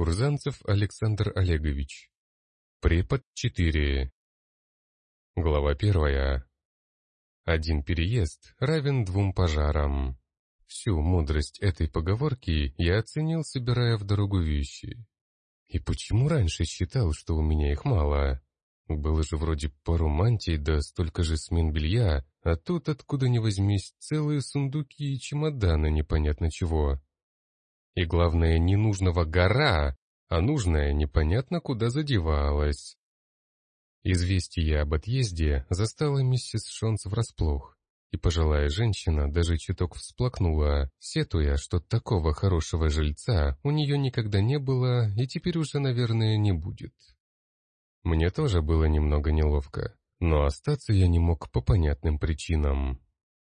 Курзанцев Александр Олегович. Препод 4. Глава первая. Один переезд равен двум пожарам. Всю мудрость этой поговорки я оценил, собирая в дорогу вещи. И почему раньше считал, что у меня их мало? Было же вроде пару мантий да столько же смен белья, а тут, откуда ни возьмись, целые сундуки и чемоданы непонятно чего. И главное, не нужного гора, а нужное непонятно куда задевалось. Известие об отъезде застало миссис Шонс врасплох, и пожилая женщина даже чуток всплакнула, сетуя, что такого хорошего жильца у нее никогда не было и теперь уже, наверное, не будет. Мне тоже было немного неловко, но остаться я не мог по понятным причинам.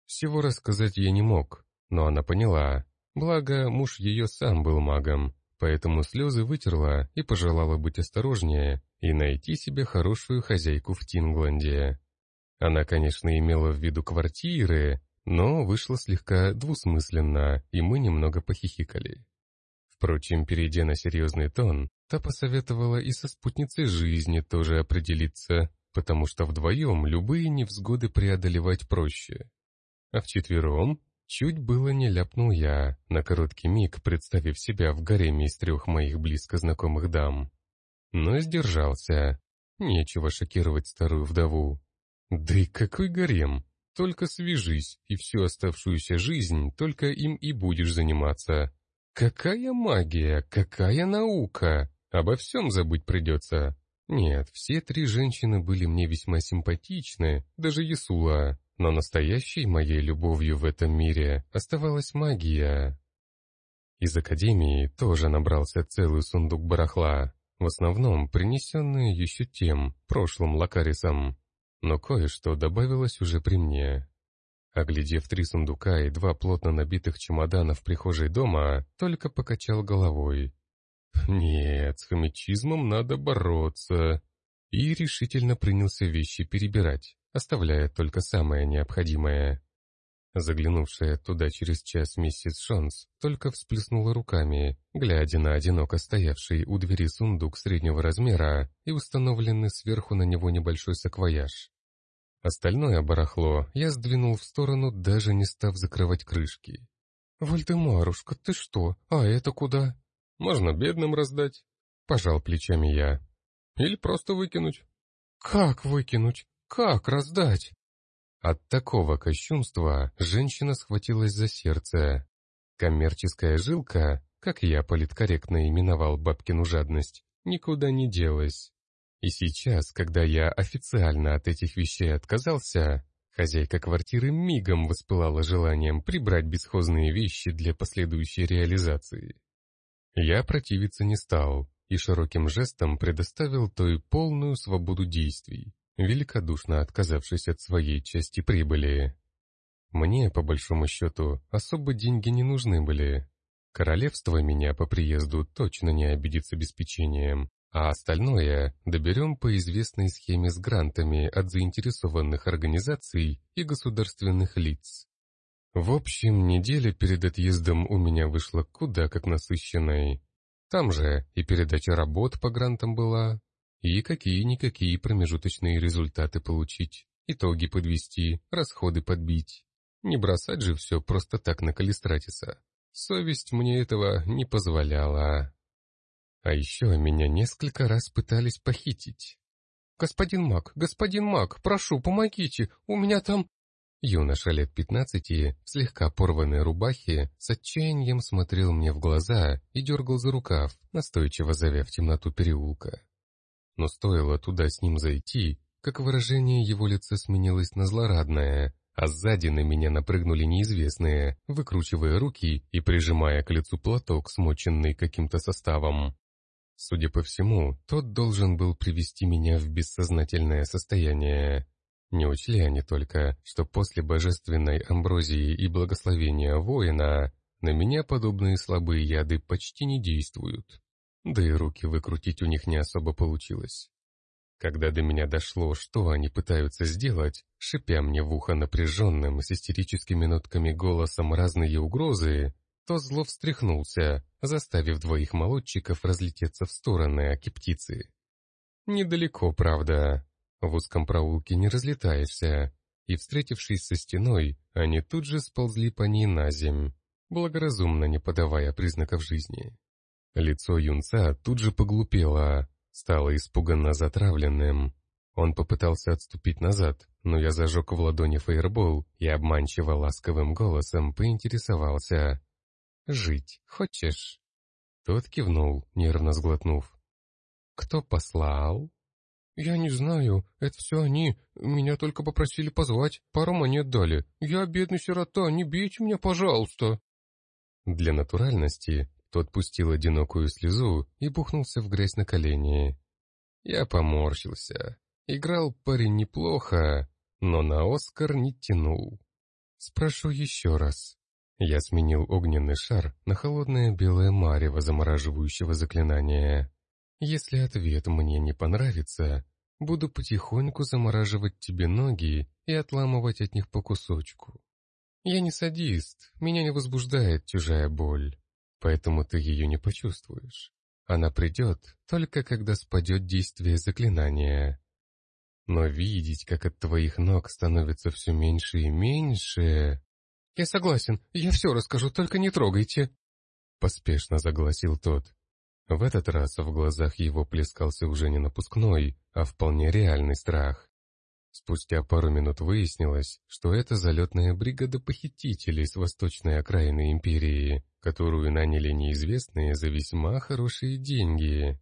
Всего рассказать я не мог, но она поняла, благо муж ее сам был магом, поэтому слезы вытерла и пожелала быть осторожнее и найти себе хорошую хозяйку в Тингланде. Она, конечно, имела в виду квартиры, но вышла слегка двусмысленно, и мы немного похихикали. Впрочем, перейдя на серьезный тон, та посоветовала и со спутницей жизни тоже определиться, потому что вдвоем любые невзгоды преодолевать проще. А вчетвером чуть было не ляпнул я, на короткий миг представив себя в гареме из трех моих близко знакомых дам. Но сдержался. Нечего шокировать старую вдову. Да и какой гарем? Только свяжись, и всю оставшуюся жизнь только им и будешь заниматься. Какая магия, какая наука! Обо всем забыть придется. Нет, все три женщины были мне весьма симпатичны, даже Ясула, но настоящей моей любовью в этом мире оставалась магия. Из академии тоже набрался целый сундук барахла, в основном принесенные еще тем, прошлым лакарисом, но кое-что добавилось уже при мне. Оглядев три сундука и два плотно набитых чемодана в прихожей дома, только покачал головой. «Нет, с хомячизмом надо бороться!» И решительно принялся вещи перебирать, оставляя только самое необходимое. Заглянувшая туда через час миссис Шонс только всплеснула руками, глядя на одиноко стоявший у двери сундук среднего размера и установленный сверху на него небольшой саквояж. Остальное барахло я сдвинул в сторону, даже не став закрывать крышки. «Вальдемарушка, ты что? А это куда?» «Можно бедным раздать», — пожал плечами я. «Или просто выкинуть». «Как выкинуть? Как раздать?» От такого кощунства женщина схватилась за сердце. Коммерческая жилка, как я политкорректно именовал бабкину жадность, никуда не делась. И сейчас, когда я официально от этих вещей отказался, хозяйка квартиры мигом воспылала желанием прибрать бесхозные вещи для последующей реализации. Я противиться не стал и широким жестом предоставил той полную свободу действий, великодушно отказавшись от своей части прибыли. Мне, по большому счету, особо деньги не нужны были. Королевство меня по приезду точно не обидит с обеспечением, а остальное доберем по известной схеме с грантами от заинтересованных организаций и государственных лиц. В общем, неделя перед отъездом у меня вышла куда как насыщенной. Там же и передача работ по грантам была, и какие-никакие промежуточные результаты получить, итоги подвести, расходы подбить. Не бросать же все просто так на Калистратиса. Совесть мне этого не позволяла. А еще меня несколько раз пытались похитить. «Господин Мак, господин Мак, прошу, помогите, у меня там...» Юноша лет пятнадцати, в слегка порванной рубахе, с отчаянием смотрел мне в глаза и дергал за рукав, настойчиво зовя в темноту переулка. Но стоило туда с ним зайти, как выражение его лица сменилось на злорадное, а сзади на меня напрыгнули неизвестные, выкручивая руки и прижимая к лицу платок, смоченный каким-то составом. Судя по всему, тот должен был привести меня в бессознательное состояние. Не учли они только, что после божественной амброзии и благословения воина на меня подобные слабые яды почти не действуют. Да и руки выкрутить у них не особо получилось. Когда до меня дошло, что они пытаются сделать, шипя мне в ухо напряженным с истерическими нотками голосом разные угрозы, то зло встряхнулся, заставив двоих молодчиков разлететься в стороны аки птицы. Недалеко, правда. В узком проулке не разлетаешься, и, встретившись со стеной, они тут же сползли по ней на земь, благоразумно не подавая признаков жизни. Лицо юнца тут же поглупело, стало испуганно затравленным. Он попытался отступить назад, но я зажег в ладони фейербол и обманчиво ласковым голосом поинтересовался. «Жить хочешь?» Тот кивнул, нервно сглотнув. «Кто послал?» «Я не знаю, это все они. Меня только попросили позвать, пару монет дали. Я бедный сирота, не бейте меня, пожалуйста!» Для натуральности тот пустил одинокую слезу и бухнулся в грязь на колени. Я поморщился. Играл парень неплохо, но на Оскар не тянул. Спрошу еще раз. Я сменил огненный шар на холодное белое марево замораживающего заклинания. Если ответ мне не понравится, буду потихоньку замораживать тебе ноги и отламывать от них по кусочку. Я не садист, меня не возбуждает чужая боль, поэтому ты ее не почувствуешь. Она придет только когда спадет действие заклинания. Но видеть, как от твоих ног становится все меньше и меньше... «Я согласен, я все расскажу, только не трогайте!» Поспешно загласил тот. В этот раз в глазах его плескался уже не напускной, а вполне реальный страх. Спустя пару минут выяснилось, что это залетная бригада похитителей с восточной окраины империи, которую наняли неизвестные за весьма хорошие деньги.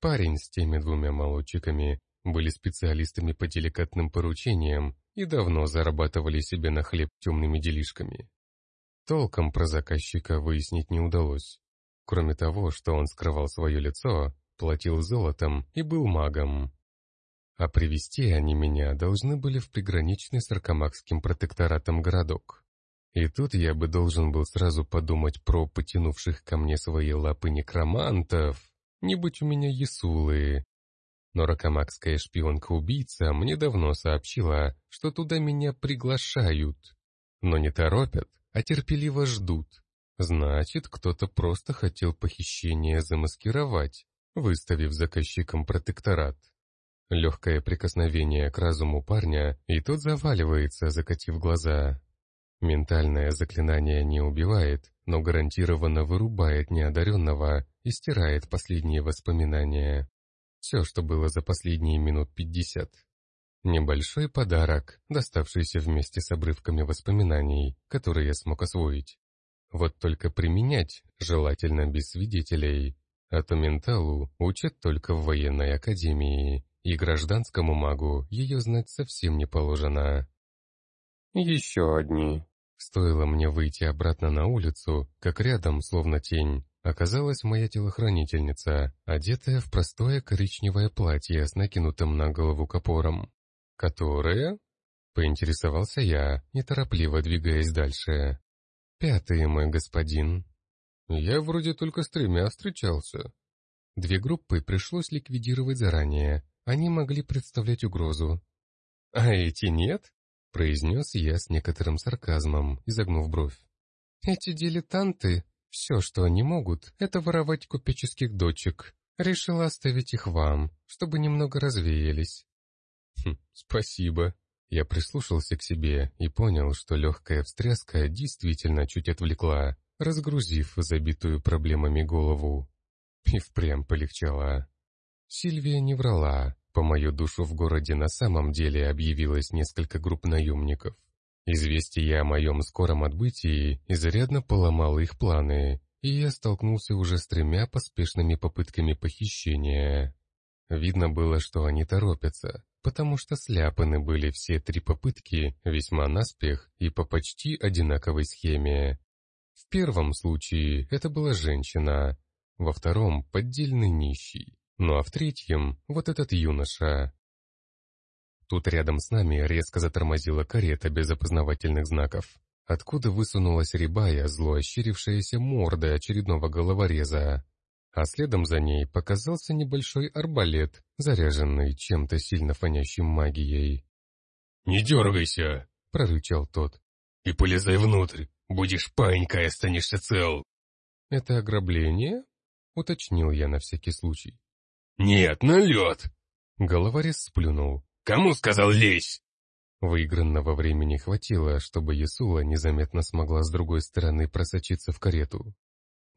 Парень с теми двумя молодчиками были специалистами по деликатным поручениям и давно зарабатывали себе на хлеб темными делишками. Толком про заказчика выяснить не удалось. Кроме того, что он скрывал свое лицо, платил золотом и был магом. А привести они меня должны были в приграничный с Аркамакским протекторатом городок. И тут я бы должен был сразу подумать про потянувших ко мне свои лапы некромантов, не будь у меня Ясулы. Но ракомакская шпионка-убийца мне давно сообщила, что туда меня приглашают. Но не торопят, а терпеливо ждут, Значит, кто-то просто хотел похищение замаскировать, выставив заказчиком протекторат. Легкое прикосновение к разуму парня, и тот заваливается, закатив глаза. Ментальное заклинание не убивает, но гарантированно вырубает неодаренного и стирает последние воспоминания. Все, что было за последние минут пятьдесят. Небольшой подарок, доставшийся вместе с обрывками воспоминаний, которые я смог освоить. Вот только применять желательно без свидетелей. А то менталу учат только в военной академии, и гражданскому магу ее знать совсем не положено. Еще одни. Стоило мне выйти обратно на улицу, как рядом, словно тень, оказалась моя телохранительница, одетая в простое коричневое платье с накинутым на голову капором. «Которое?» — поинтересовался я, неторопливо двигаясь дальше. «Пятый, мой господин». «Я вроде только с тремя встречался». Две группы пришлось ликвидировать заранее, они могли представлять угрозу. «А эти нет?» — произнес я с некоторым сарказмом, изогнув бровь. «Эти дилетанты, все, что они могут, это воровать купеческих дочек. Решила оставить их вам, чтобы немного развеялись». «Хм, спасибо», я прислушался к себе и понял, что легкая встряска действительно чуть отвлекла, разгрузив забитую проблемами голову. И впрямь полегчало. Сильвия не врала. По мою душу в городе на самом деле объявилось несколько групп наемников. Известие о моем скором отбытии изрядно поломало их планы, и я столкнулся уже с тремя поспешными попытками похищения. Видно было, что они торопятся, потому что сляпаны были все три попытки весьма наспех и по почти одинаковой схеме. В первом случае это была женщина, во втором — поддельный нищий, ну а в третьем — вот этот юноша. Тут рядом с нами резко затормозила карета без опознавательных знаков, откуда высунулась рябая, зло ощерившаяся морда очередного головореза а следом за ней показался небольшой арбалет, заряженный чем-то сильно фонящим магией. «Не дергайся!» — прорычал тот. «И полезай внутрь, Будешь паинькой, останешься цел. Это ограбление? Уточнил я на всякий случай. Нет, на лед. Головорез сплюнул. Кому сказал лезь? Выигранного времени хватило, чтобы Ясула незаметно смогла с другой стороны просочиться в карету.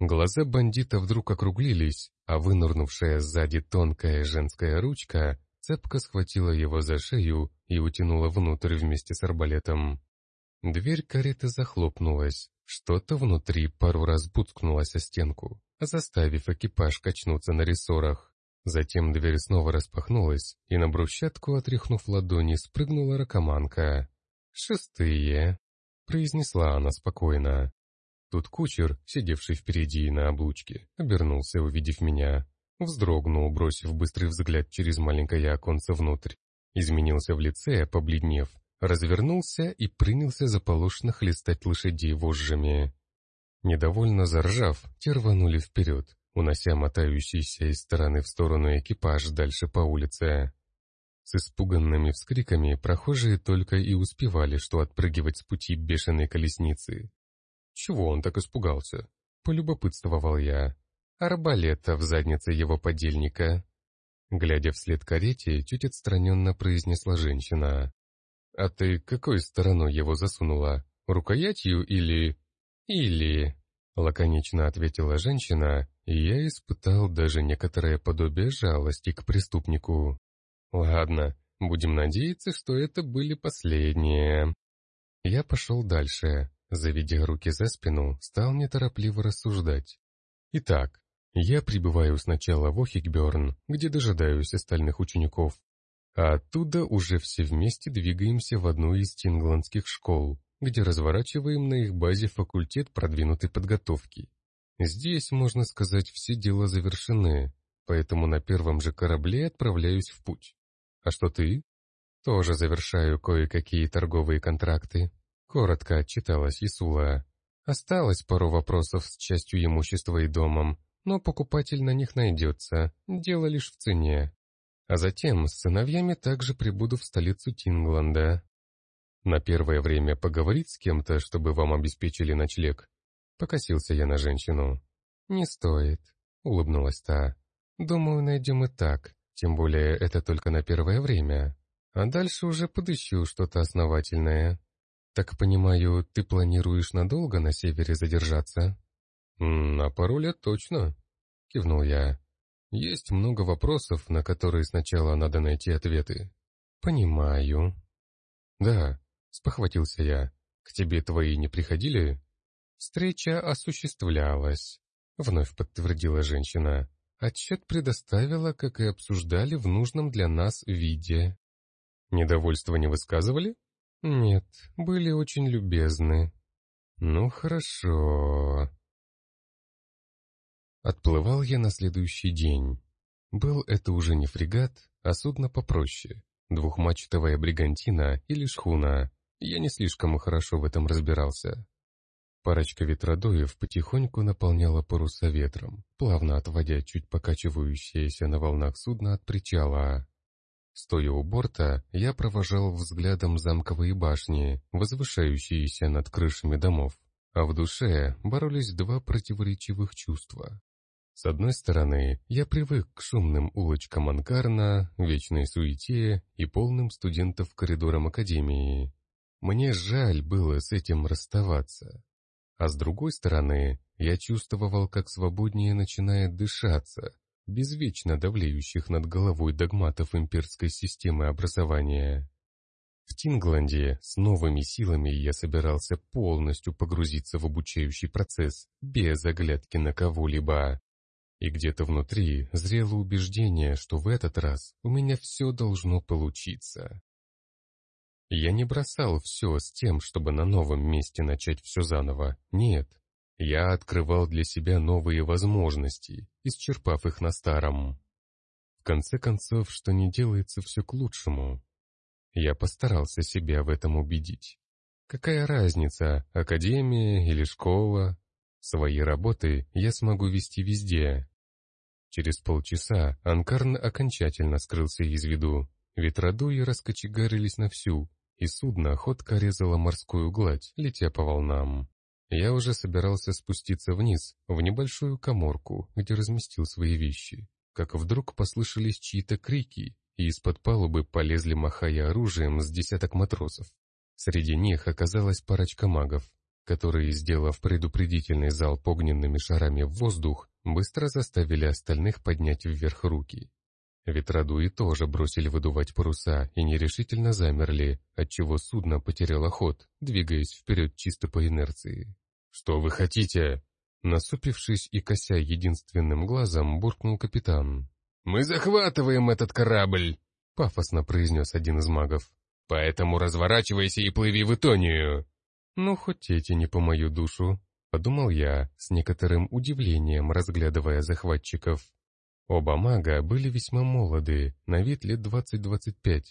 Глаза бандита вдруг округлились, а вынурнувшая сзади тонкая женская ручка цепко схватила его за шею и утянула внутрь вместе с арбалетом. Дверь кареты захлопнулась, что-то внутри пару раз буткнулось о стенку, заставив экипаж качнуться на рессорах. Затем дверь снова распахнулась, и на брусчатку, отряхнув ладони, спрыгнула ракоманка. «Шестые», — произнесла она спокойно. Тут кучер, сидевший впереди на облучке, обернулся, увидев меня. Вздрогнул, бросив быстрый взгляд через маленькое оконце внутрь. Изменился в лице, побледнев, развернулся и принялся заполошно хлестать лошадей вожжами. Недовольно заржав, те рванули вперед, унося мотающийся из стороны в сторону экипаж дальше по улице. С испуганными вскриками прохожие только и успевали, что отпрыгивать с пути бешеной колесницы. Чего он так испугался? Полюбопытствовал я. Арбалета в заднице его подельника. Глядя вслед карете, чуть отстраненно произнесла женщина. «А ты какой стороной его засунула? Рукоятью или...» «Или...» — лаконично ответила женщина, и я испытал даже некоторое подобие жалости к преступнику. «Ладно, будем надеяться, что это были последние». Я пошел дальше, Заведя руки за спину, стал неторопливо рассуждать. Итак, я прибываю сначала в Охикберн, где дожидаюсь остальных учеников, а оттуда уже все вместе двигаемся в одну из тингландских школ, где разворачиваем на их базе факультет продвинутой подготовки. Здесь, можно сказать, все дела завершены, поэтому на первом же корабле отправляюсь в путь. А что ты? Тоже завершаю кое-какие торговые контракты, Коротко отчиталась Исула. Осталось пару вопросов с частью имущества и домом, но покупатель на них найдется, дело лишь в цене. А затем с сыновьями также прибуду в столицу Тингланда. На первое время поговорить с кем-то, чтобы вам обеспечили ночлег. Покосился я на женщину. «Не стоит», — улыбнулась та. «Думаю, найдем и так, тем более это только на первое время. А дальше уже подыщу что-то основательное». «Так понимаю, ты планируешь надолго на севере задержаться?» «На пару лет точно», — кивнул я. «Есть много вопросов, на которые сначала надо найти ответы». «Понимаю». «Да», — спохватился я. «К тебе твои не приходили?» «Встреча осуществлялась», — вновь подтвердила женщина. «Отчет предоставила, как и обсуждали в нужном для нас виде». «Недовольство не высказывали?» «Нет, были очень любезны». «Ну, хорошо». Отплывал я на следующий день. Был это уже не фрегат, а судно попроще. Двухмачтовая бригантина или шхуна. Я не слишком хорошо в этом разбирался. Парочка ветродоев потихоньку наполняла паруса ветром, плавно отводя чуть покачивающееся на волнах судно от причала. Стоя у борта, я провожал взглядом замковые башни, возвышающиеся над крышами домов, а в душе боролись два противоречивых чувства. С одной стороны, я привык к шумным улочкам Анкарна, вечной суете и полным студентов коридорам Академии. Мне жаль было с этим расставаться. А с другой стороны, я чувствовал, как свободнее начинает дышаться, без вечно давлеющих над головой догматов имперской системы образования. В Тингланде с новыми силами я собирался полностью погрузиться в обучающий процесс, без оглядки на кого-либо. И где-то внутри зрело убеждение, что в этот раз у меня все должно получиться. Я не бросал все с тем, чтобы на новом месте начать все заново, нет. Я открывал для себя новые возможности, исчерпав их на старом. В конце концов, что не делается все к лучшему. Я постарался себя в этом убедить. Какая разница, академия или школа? Свои работы я смогу вести везде. Через полчаса Анкарн окончательно скрылся из виду. Ветродуи раскочегарились на всю, и судно охотко резало морскую гладь, летя по волнам. Я уже собирался спуститься вниз, в небольшую коморку, где разместил свои вещи, как вдруг послышались чьи-то крики, и из-под палубы полезли, махая оружием, с десяток матросов. Среди них оказалась парочка магов, которые, сделав предупредительный залп огненными шарами в воздух, быстро заставили остальных поднять вверх руки. Ветродуи тоже бросили выдувать паруса и нерешительно замерли, отчего судно потеряло ход, двигаясь вперед чисто по инерции. «Что вы хотите?» Насупившись и кося единственным глазом, буркнул капитан. «Мы захватываем этот корабль!» — пафосно произнес один из магов. «Поэтому разворачивайся и плыви в Итонию!» «Ну, хоть эти не по мою душу», — подумал я, с некоторым удивлением разглядывая захватчиков. Оба мага были весьма молоды, на вид лет 20-25,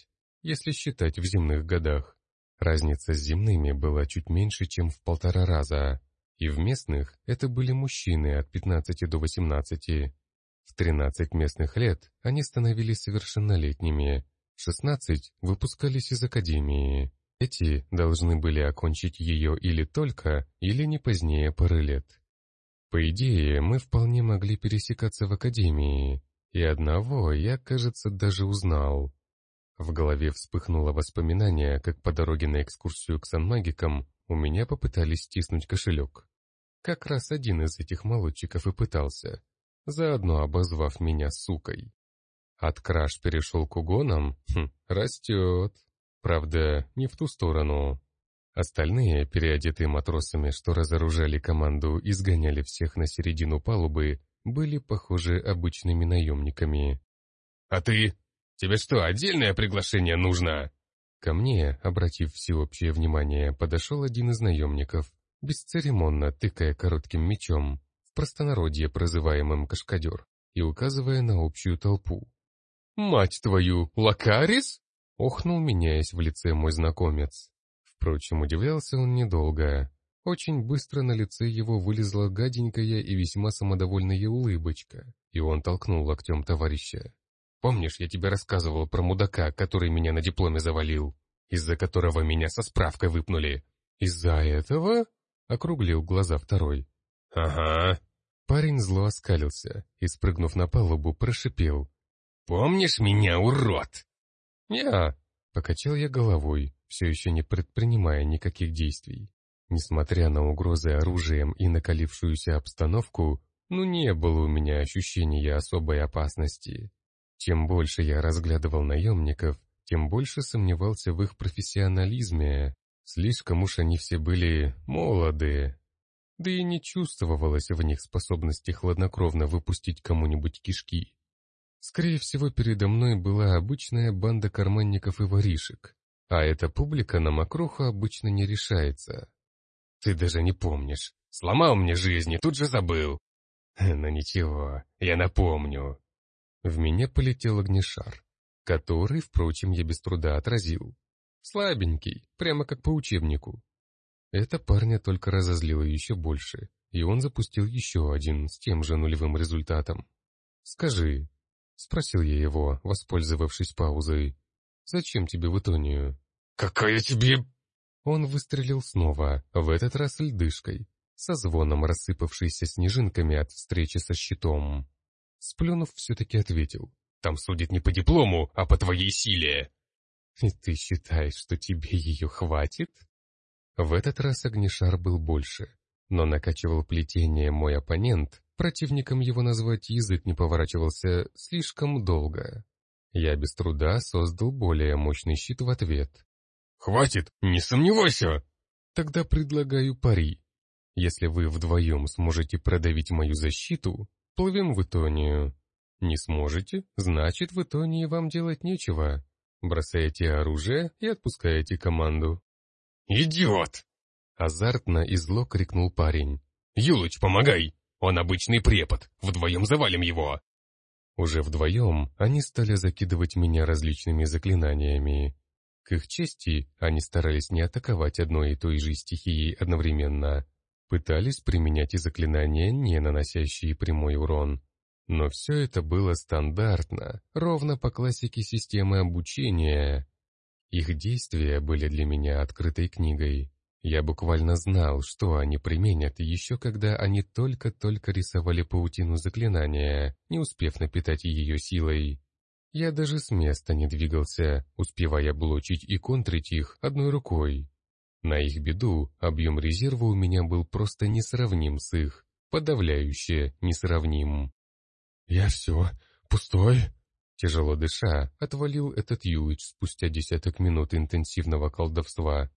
если считать в земных годах. Разница с земными была чуть меньше, чем в полтора раза, и в местных это были мужчины от 15 до 18. В 13 местных лет они становились совершеннолетними, в 16 выпускались из академии. Эти должны были окончить ее или только, или не позднее пары лет. По идее, мы вполне могли пересекаться в академии, и одного я, кажется, даже узнал. В голове вспыхнуло воспоминание, как по дороге на экскурсию к санмагикам у меня попытались стиснуть кошелек. Как раз один из этих молодчиков и пытался, заодно обозвав меня сукой. От краш перешел к угонам? Хм, растет. Правда, не в ту сторону. Остальные, переодетые матросами, что разоружали команду и сгоняли всех на середину палубы, были, похоже, обычными наемниками. «А ты? Тебе что, отдельное приглашение нужно?» Ко мне, обратив всеобщее внимание, подошел один из наемников, бесцеремонно тыкая коротким мечом, в простонародье прозываемым «кашкадер», и указывая на общую толпу. «Мать твою, Лакарис?» — охнул, меняясь в лице мой знакомец. Впрочем, удивлялся он недолго. Очень быстро на лице его вылезла гаденькая и весьма самодовольная улыбочка, и он толкнул локтем товарища. «Помнишь, я тебе рассказывал про мудака, который меня на дипломе завалил, из-за которого меня со справкой выпнули?» «Из-за этого?» — округлил глаза второй. «Ага». Парень зло оскалился и, спрыгнув на палубу, прошипел. «Помнишь меня, урод?» «Я», — покачал я головой, все еще не предпринимая никаких действий. Несмотря на угрозы оружием и накалившуюся обстановку, ну не было у меня ощущения особой опасности. Чем больше я разглядывал наемников, тем больше сомневался в их профессионализме. Слишком уж они все были молодые. Да и не чувствовалось в них способности хладнокровно выпустить кому-нибудь кишки. Скорее всего, передо мной была обычная банда карманников и воришек, а эта публика на мокруху обычно не решается. Ты даже не помнишь. Сломал мне жизнь и тут же забыл. Но ничего, я напомню. В меня полетел огнешар, который, впрочем, я без труда отразил. Слабенький, прямо как по учебнику. Это парня только разозлило еще больше, и он запустил еще один с тем же нулевым результатом. «Скажи», — спросил я его, воспользовавшись паузой, — «зачем тебе в Итонию?» «Какая тебе...» Он выстрелил снова, в этот раз льдышкой, со звоном рассыпавшейся снежинками от встречи со щитом. Сплюнув, все-таки ответил. «Там судят не по диплому, а по твоей силе!» «И ты считаешь, что тебе ее хватит?» В этот раз огнешар был больше, но накачивал плетение мой оппонент, противником его назвать язык не поворачивался слишком долго. Я без труда создал более мощный щит в ответ. «Хватит, не сомневайся!» «Тогда предлагаю пари. Если вы вдвоем сможете продавить мою защиту, плывем в Итонию. Не сможете, значит, в Итонии вам делать нечего. Бросаете оружие и отпускаете команду». «Идиот!» Азартно и зло крикнул парень. «Юлыч, помогай! Он обычный препод, вдвоем завалим его!» Уже вдвоем они стали закидывать меня различными заклинаниями. К их чести, они старались не атаковать одной и той же стихией одновременно. Пытались применять и заклинания, не наносящие прямой урон. Но все это было стандартно, ровно по классике системы обучения. Их действия были для меня открытой книгой. Я буквально знал, что они применят, еще когда они только-только рисовали паутину заклинания, не успев напитать ее силой. Я даже с места не двигался, успевая блочить и контрить их одной рукой. На их беду объем резерва у меня был просто несравним с их, подавляюще несравним. «Я все, пустой?» Тяжело дыша, отвалил этот Юич спустя десяток минут интенсивного колдовства.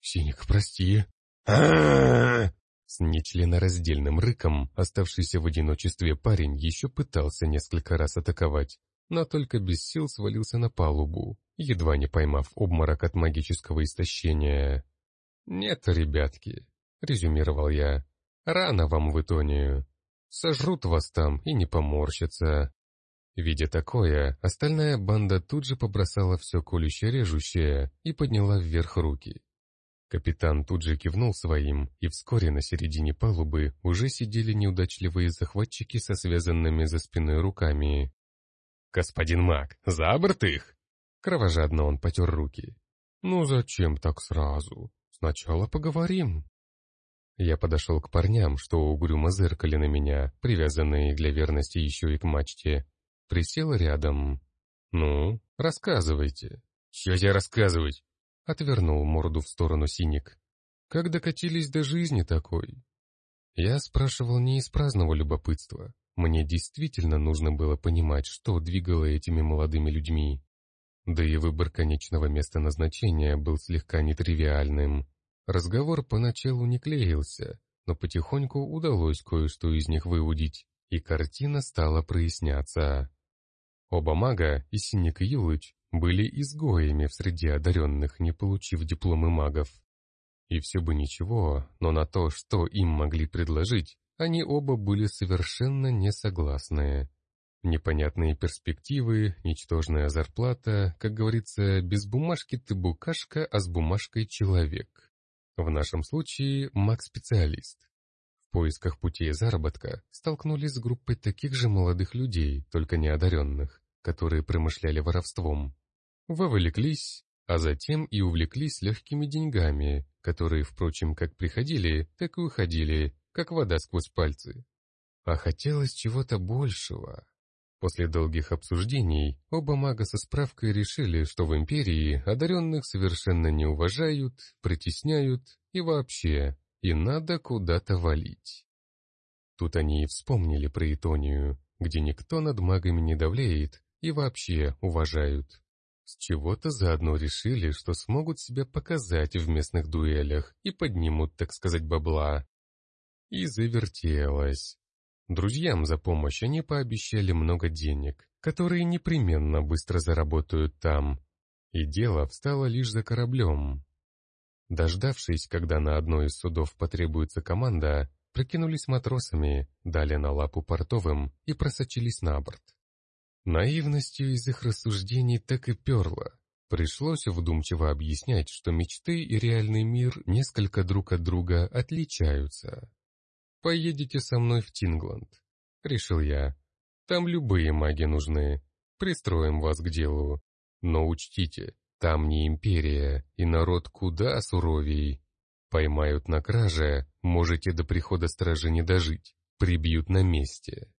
«Синик, прости!» С нечленораздельным рыком оставшийся в одиночестве парень еще пытался несколько раз атаковать, но только без сил свалился на палубу, едва не поймав обморок от магического истощения. «Нет, ребятки», — резюмировал я, — «рано вам в Итонию. Сожрут вас там и не поморщатся». Видя такое, остальная банда тут же побросала все колюще-режущее и подняла вверх руки. Капитан тут же кивнул своим, и вскоре на середине палубы уже сидели неудачливые захватчики со связанными за спиной руками. «Господин маг, за борт их!» Кровожадно он потер руки. «Ну зачем так сразу? Сначала поговорим». Я подошел к парням, что угрюмо зыркали на меня, привязанные для верности еще и к мачте. Присел рядом. «Ну, рассказывайте». «Чё тебе рассказывать? Отвернул морду в сторону синик. Как докатились до жизни такой? Я спрашивал не из праздного любопытства. Мне действительно нужно было понимать, что двигало этими молодыми людьми. Да и выбор конечного места назначения был слегка нетривиальным. Разговор поначалу не клеился, но потихоньку удалось кое-что из них выудить, и картина стала проясняться. Оба мага, и Синик и Юлыч, были изгоями в среде одаренных, не получив дипломы магов. И все бы ничего, но на то, что им могли предложить, они оба были совершенно не согласны. Непонятные перспективы, ничтожная зарплата, как говорится, без бумажки ты букашка, а с бумажкой человек. В нашем случае маг-специалист. В поисках путей заработка столкнулись с группой таких же молодых людей, только неодаренных, которые промышляли воровством вовлеклись, а затем и увлеклись легкими деньгами, которые, впрочем, как приходили, так и уходили, как вода сквозь пальцы. А хотелось чего-то большего. После долгих обсуждений оба мага со справкой решили, что в империи одаренных совершенно не уважают, притесняют и вообще, и надо куда-то валить. Тут они и вспомнили про Итонию, где никто над магами не давлеет и вообще уважают. С чего-то заодно решили, что смогут себя показать в местных дуэлях и поднимут, так сказать, бабла. И завертелось. Друзьям за помощь они пообещали много денег, которые непременно быстро заработают там. И дело встало лишь за кораблем. Дождавшись, когда на одной из судов потребуется команда, прикинулись матросами, дали на лапу портовым и просочились на борт. Наивностью из их рассуждений так и перло. Пришлось вдумчиво объяснять, что мечты и реальный мир несколько друг от друга отличаются. «Поедете со мной в Тингланд», — решил я. «Там любые маги нужны. Пристроим вас к делу. Но учтите, там не империя, и народ куда суровей. Поймают на краже, можете до прихода стражи не дожить, прибьют на месте».